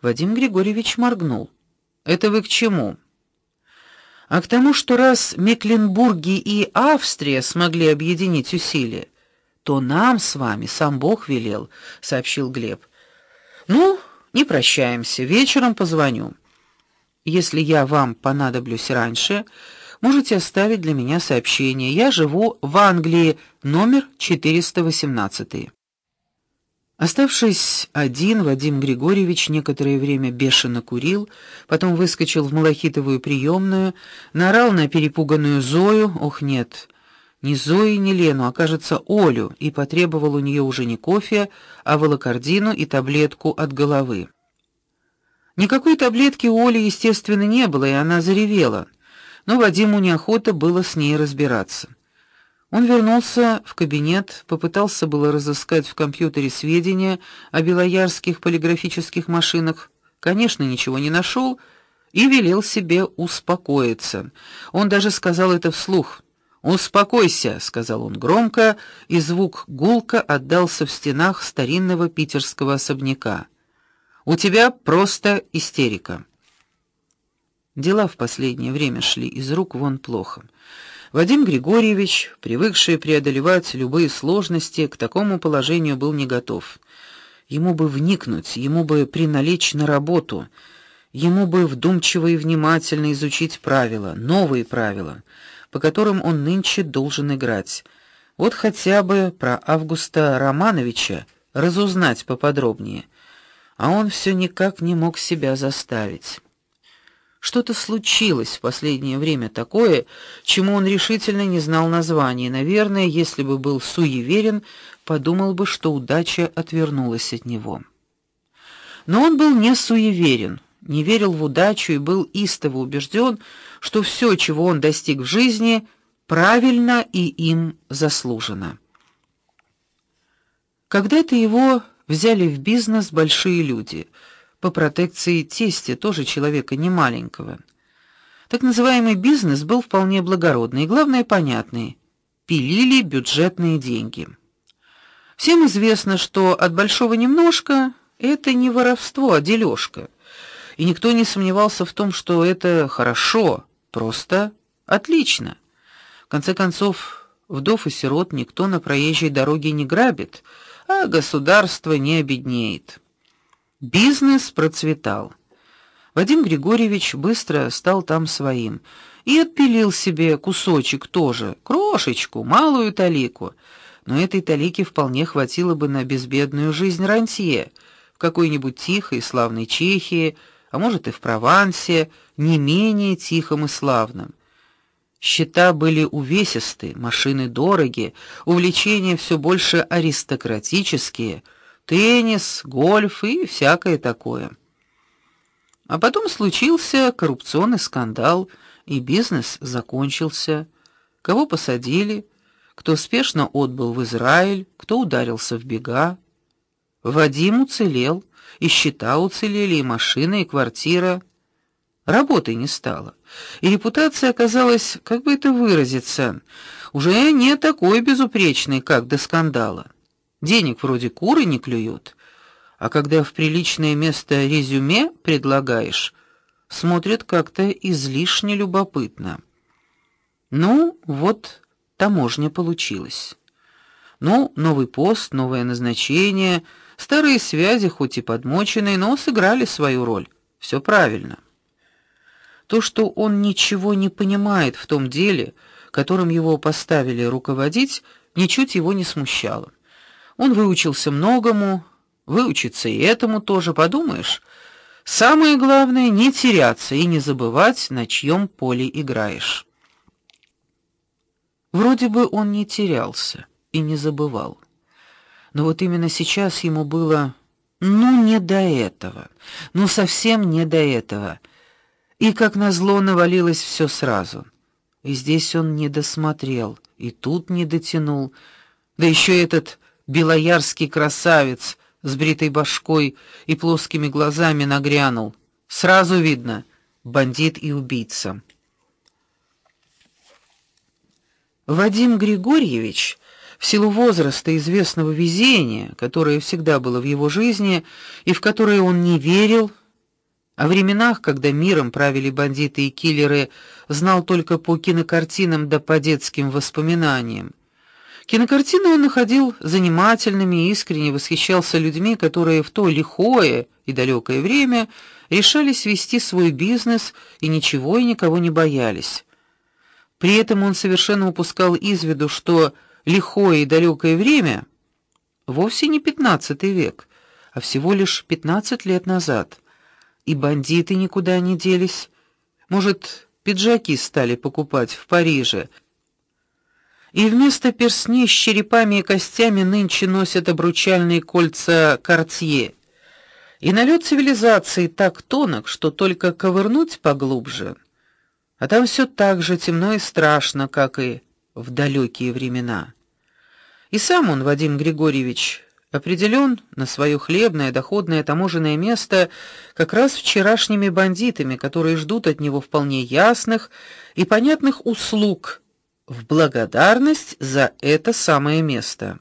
Вадим Григорьевич моргнул. Это вы к чему? А к тому, что раз Мекленбурги и Австрия смогли объединить усилия, то нам с вами сам Бог велел, сообщил Глеб. Ну, не прощаемся, вечером позвоню. Если я вам понадоблюсь раньше, можете оставить для меня сообщение. Я живу в Англии, номер 418. Оставшись один, Вадим Григорьевич некоторое время бешено курил, потом выскочил в малахитовую приемную, наорал на перепуганную Зою, ох, нет, не Зои, не Лену, а, кажется, Олю, и потребовал у нее уже не кофе, а волокордину и таблетку от головы. Никакой таблетки у Оли, естественно, не было, и она заревела. Но Вадиму неохота было с ней разбираться. Он вернулся в кабинет, попытался было разыскать в компьютере сведения о белоярских полиграфических машинах, конечно, ничего не нашел и велел себе успокоиться. Он даже сказал это вслух. "Успокойся", сказал он громко, и звук гулко отдался в стенах старинного питерского особняка. "У тебя просто истерика". Дела в последнее время шли из рук вон плохо. Вадим Григорьевич, привыкший преодолевать любые сложности, к такому положению был не готов. Ему бы вникнуть, ему бы приналечь на работу, ему бы вдумчиво и внимательно изучить правила, новые правила, по которым он нынче должен играть. Вот хотя бы про Августа Романовича разузнать поподробнее. А он все никак не мог себя заставить. Что-то случилось в последнее время такое, чему он решительно не знал названия. Наверное, если бы был суеверен, подумал бы, что удача отвернулась от него. Но он был не суеверен, не верил в удачу и был истово убежден, что все, чего он достиг в жизни, правильно и им заслужено. Когда-то его взяли в бизнес большие люди — по протекции тестя, тоже человека немаленького. Так называемый бизнес был вполне благородный и главное понятный. Пилили бюджетные деньги. Всем известно, что от большого немножко это не воровство, а дележка. И никто не сомневался в том, что это хорошо, просто отлично. В конце концов, вдов и сирот никто на проезжей дороге не грабит, а государство не обеднеет. Бизнес процветал. Вадим Григорьевич быстро стал там своим и отпилил себе кусочек тоже, крошечку, малую талику. Но этой талики вполне хватило бы на безбедную жизнь рантье в какой-нибудь тихой и славной Чехии, а может и в Провансе, не менее тихом и славном. Счета были увесистые, машины дорогие, увлечения все больше аристократические — теннис, гольф и всякое такое. А потом случился коррупционный скандал, и бизнес закончился. Кого посадили, кто спешно отбыл в Израиль, кто ударился в бега. Вадим уцелел, и счета уцелели, и машина, и квартира. Работы не стало. И репутация оказалась, как бы это выразиться, уже не такой безупречной, как до скандала. Денег вроде куры не клюют, а когда в приличное место резюме предлагаешь, смотрят как-то излишне любопытно. Ну, вот таможня получилась. Ну, новый пост, новое назначение, старые связи хоть и подмоченные, но сыграли свою роль. Все правильно. То, что он ничего не понимает в том деле, которым его поставили руководить, ничуть его не смущало. Он выучился многому, выучиться и этому тоже, подумаешь. Самое главное не теряться и не забывать, на чьем поле играешь. Вроде бы он не терялся и не забывал. Но вот именно сейчас ему было ну не до этого. Ну совсем не до этого. И как назло навалилось все сразу. И здесь он не досмотрел, и тут не дотянул. Да еще этот белоярский красавец с бритой башкой и плоскими глазами нагрянул. Сразу видно бандит и убийца. Вадим Григорьевич в силу возраста известного везения, которое всегда было в его жизни и в которое он не верил, О временах, когда миром правили бандиты и киллеры, знал только по кинокартинам да по детским воспоминаниям. Кинокартины он находил занимательными и искренне восхищался людьми, которые в то лихое и далекое время решались вести свой бизнес и ничего и никого не боялись. При этом он совершенно упускал из виду, что лихое и далекое время вовсе не XV век, а всего лишь 15 лет назад и бандиты никуда не делись. Может, пиджаки стали покупать в Париже. И вместо перстней с черепами и костями нынче носят обручальные кольца Cartier. И налет цивилизации так тонок, что только ковырнуть поглубже. А там все так же темно и страшно, как и в далекие времена. И сам он, Вадим Григорьевич, определен на свое хлебное доходное таможенное место как раз вчерашними бандитами, которые ждут от него вполне ясных и понятных услуг в благодарность за это самое место.